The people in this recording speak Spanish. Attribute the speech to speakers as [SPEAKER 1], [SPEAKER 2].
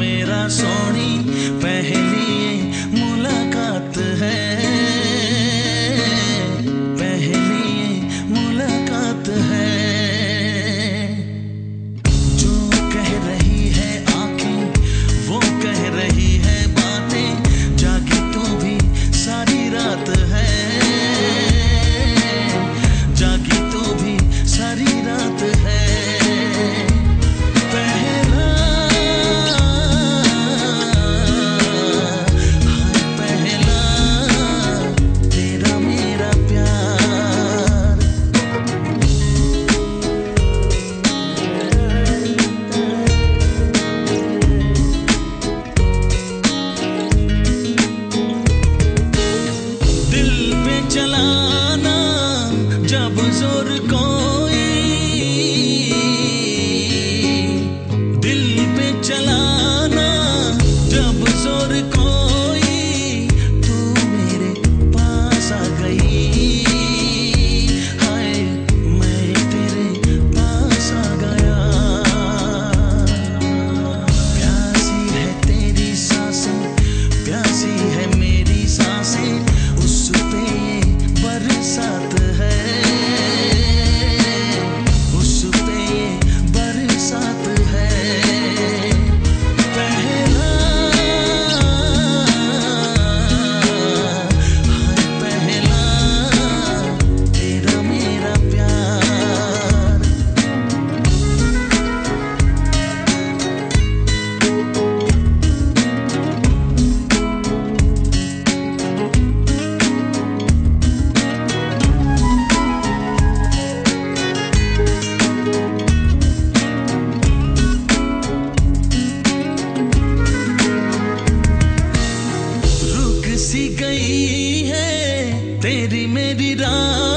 [SPEAKER 1] me da sol. baby, don't.